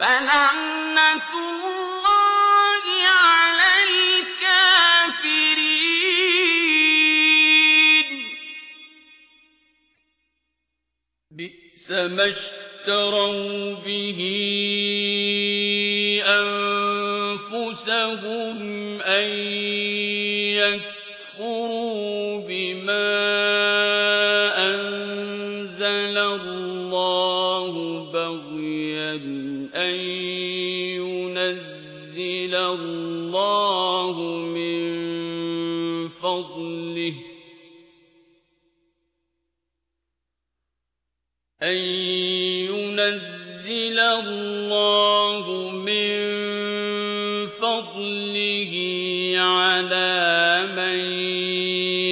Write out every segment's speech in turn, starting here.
الله بئس ما اشتروا به أنفسهم أن يكفروا بغيا أن ينزل الله من فضله أن ينزل الله من فضله على من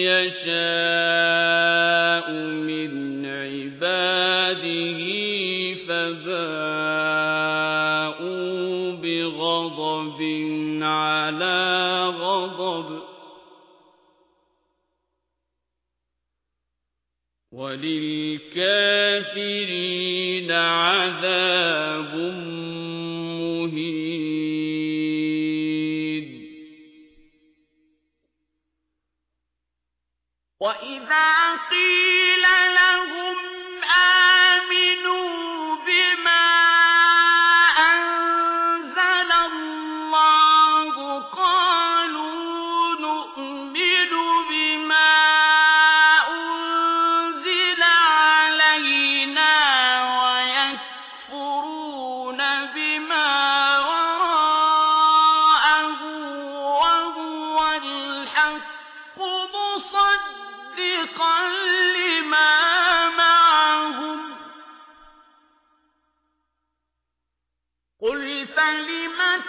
يشاء فباءوا بغضب على غضب. وللكافرين عذاب مهين. وإذا قيل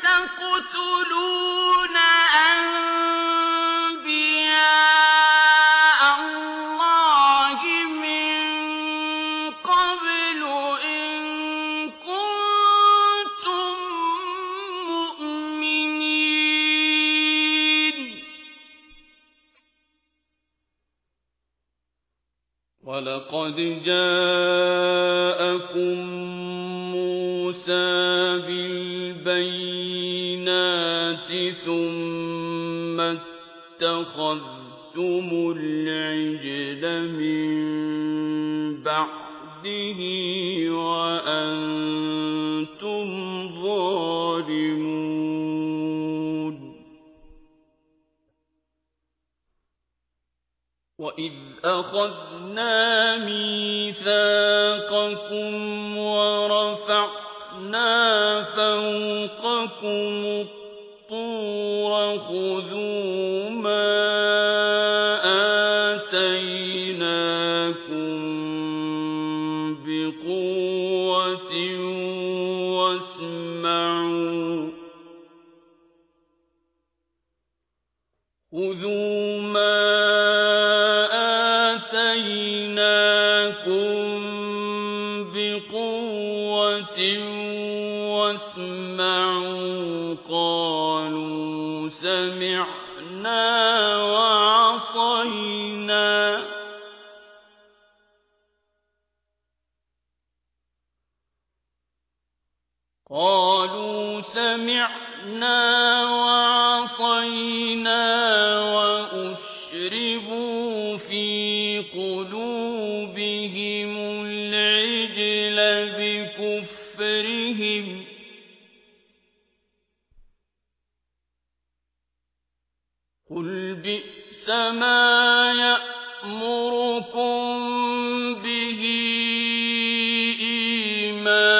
تقتلون أنبياء الله من قبل إن كنتم مؤمنين. ولقد جاءكم اتخذتم العجل من بعده وأنتم ظالمون. وإذ أخذنا ميثاقكم ورفعنا فوقكم خذوا ما آتيناكم بقوة واسمعوا قالوا سمعنا وعصينا قالوا سمعنا بئس ما يأمركم به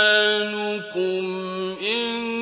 إيمانكم إن